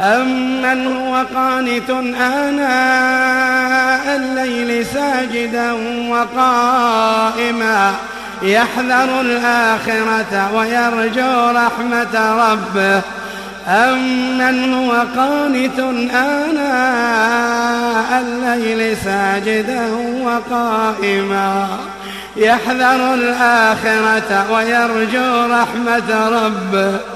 أمن هو قانت آناء الليل ساجدا وقائما يحذر الآخرة ويرجو رحمة ربه؟ أمن هو قانت آناء الليل ساجدا وقائما يحذر الآخرة ويرجو رحمة ربه؟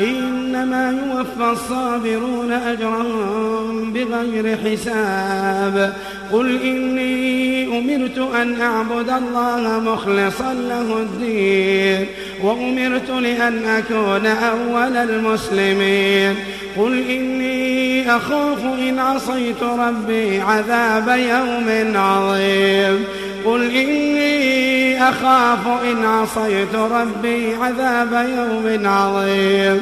إنما يوفى الصابرون أجرهم بغير حساب. قل إني أمرت أن أعبد الله مخلصا له الدين وأمرت لأن أكون أول المسلمين. قل إني أخاف إن عصيت ربي عذاب يوم عظيم. قل إني أخاف إن عصيت ربي عذاب يوم عظيم.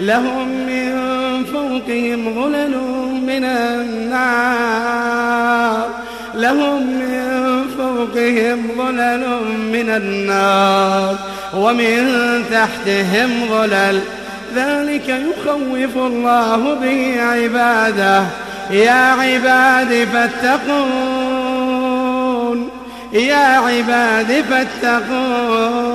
لهم من فوقهم غلل من النار. لهم من فوقهم ظلل من النار. ومن تحتهم ظلل ذلك يخوف الله به عباده. يا عباد فاتقون. يا عباد فاتقون.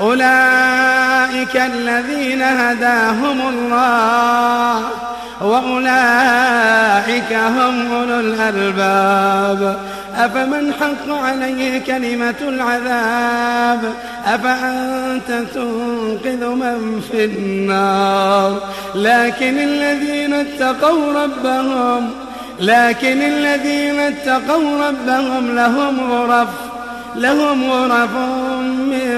أولئك الذين هداهم الله وأولئك هم أولو الألباب. أفمن حق عليه كلمة العذاب؟ أفأنت تنقذ من في النار؟ لكن الذين اتقوا ربهم لكن الذين اتقوا ربهم لهم غرف لهم غرف من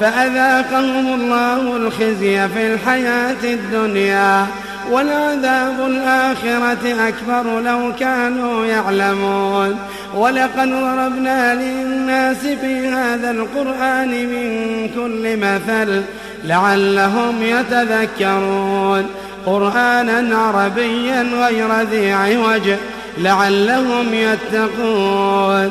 فأذاقهم الله الخزي في الحياة الدنيا ولعذاب الآخرة أكبر لو كانوا يعلمون. ولقد ضربنا للناس في هذا القرآن من كل مثل لعلهم يتذكرون. قرآنا عربيا غير ذي عوج لعلهم يتقون.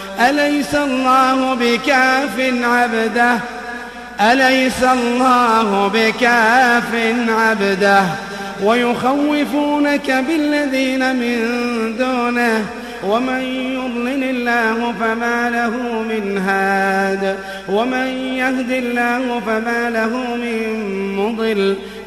أليس الله بكاف عبده؟ أليس الله بكاف عبده؟ ويخوفونك بالذين من دونه ومن يضلل الله فما له من هاد ومن يهد الله فما له من مضل.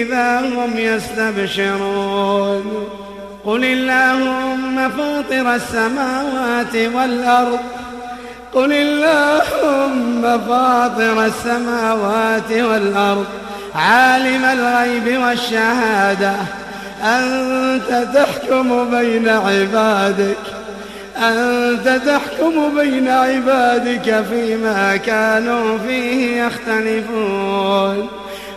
إذا هم يستبشرون. قل اللهم فاطر السماوات والأرض. قل اللهم فاطر السماوات والأرض. عالم الغيب والشهادة. أنت تحكم بين عبادك. أنت تحكم بين عبادك فيما كانوا فيه يختلفون.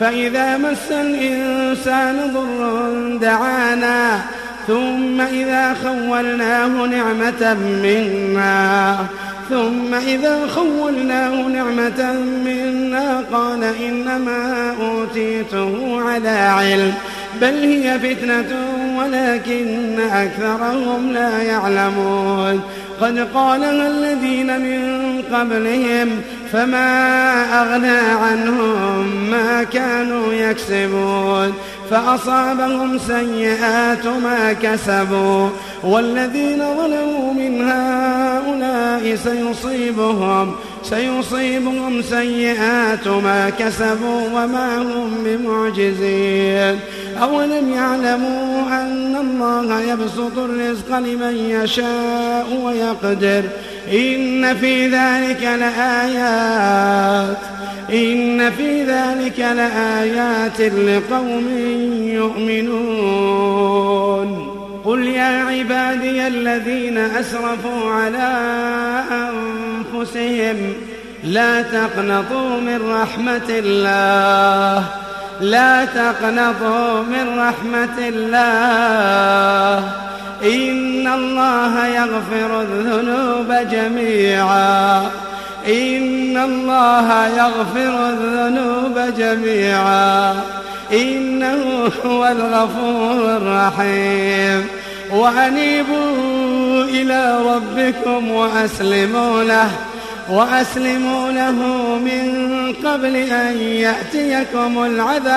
فإذا مس الإنسان ضر دعانا ثم إذا خولناه نعمة منا ثم إذا خولناه نعمة منا قال إنما أوتيته على علم بل هي فتنة ولكن أكثرهم لا يعلمون. قد قالها الذين من قبلهم فما أغنى عنهم ما كانوا يكسبون فأصابهم سيئات ما كسبوا والذين ظلموا من هؤلاء سيصيبهم سيصيبهم سيئات ما كسبوا وما هم بمعجزين أولم يعلموا أن الله يبسط الرزق لمن يشاء ويقدر إن في ذلك لآيات. إن في ذلك لآيات لقوم يؤمنون. قل يا عبادي الذين أسرفوا على أنفسهم لا تقنطوا من رحمة الله. لا تقنطوا من رحمة الله. إن الله يغفر الذنوب جميعا. إن الله يغفر الذنوب جميعا. إنه هو الغفور الرحيم. وأنيبوا إلى ربكم وأسلموا له وأسلموا له من قبل أن يأتيكم العذاب.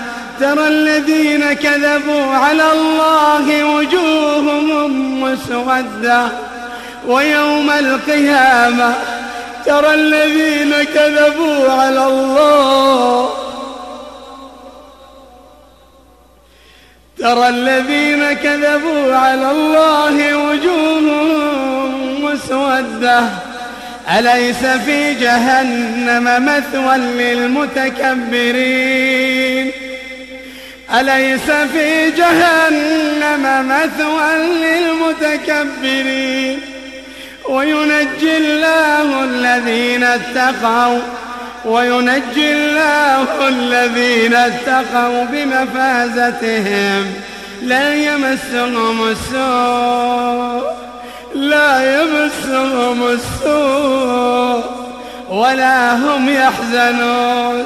ترى الذين كذبوا على الله وجوههم مسودة. ويوم القيامة ترى الذين كذبوا على الله. ترى الذين كذبوا على الله وجوههم مسودة. أليس في جهنم مثوى للمتكبرين؟ أليس في جهنم مثوى للمتكبرين؟ وينجي الله الذين اتقوا وينجي الله الذين اتقوا بمفازتهم. لا يمسهم السوء لا يمسهم السوء ولا هم يحزنون.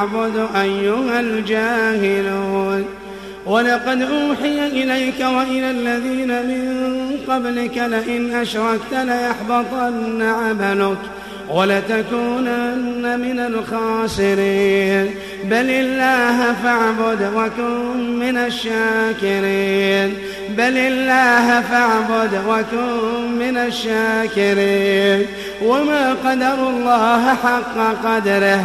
أعبد أيها الجاهلون. ولقد أوحي إليك وإلى الذين من قبلك لئن أشركت ليحبطن عملك ولتكونن من الخاسرين. بل الله فاعبد وكن من الشاكرين. بل الله فاعبد وكن من الشاكرين. وما قدر الله حق قدره.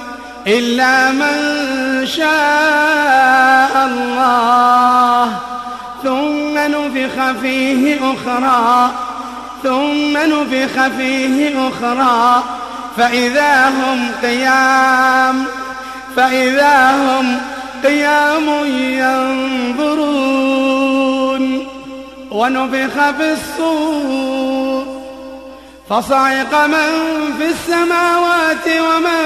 إلا من شاء الله. ثم نفخ فيه أخرى. ثم نفخ فيه أخرى. فإذا هم قيام. فإذا هم قيام ينظرون. ونفخ في الصور. فصعق من في السماوات ومن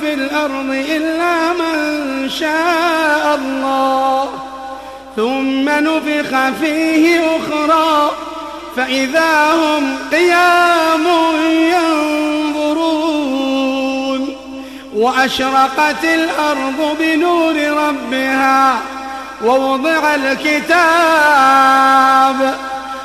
في الأرض إلا من شاء الله. ثم نفخ فيه أخرى فإذا هم قيام ينظرون. وأشرقت الأرض بنور ربها ووضع الكتاب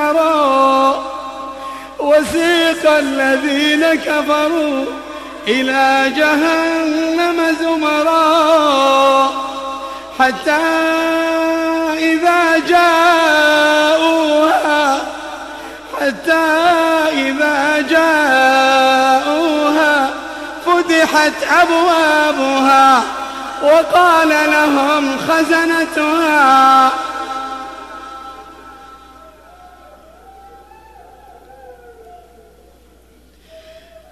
زمرا وسيق الذين كفروا إلى جهنم زمرا حتى إذا جاءوها حتى إذا جاءوها فتحت أبوابها وقال لهم خزنتها.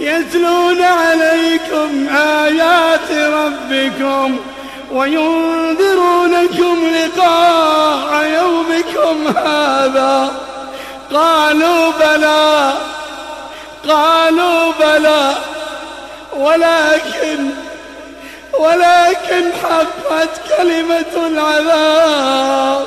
يتلون عليكم آيات ربكم وينذرونكم لقاء يومكم هذا. قالوا بلى قالوا بلى ولكن ولكن حقت كلمة العذاب.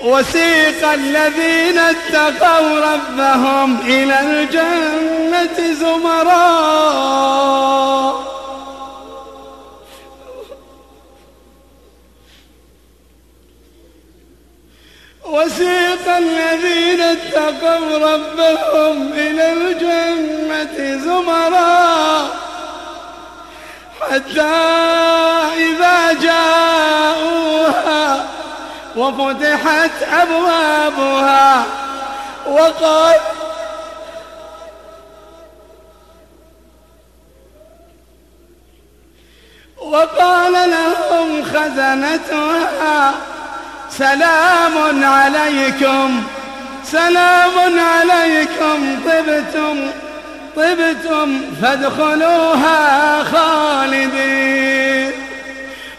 وسيق الذين اتقوا ربهم إلى الجنة زمرا. وسيق الذين اتقوا ربهم إلى الجنة زمرا. حتى إذا جاءوها وفتحت أبوابها وقال وقال لهم خزنتها سلام عليكم سلام عليكم طبتم طبتم فادخلوها خالدين.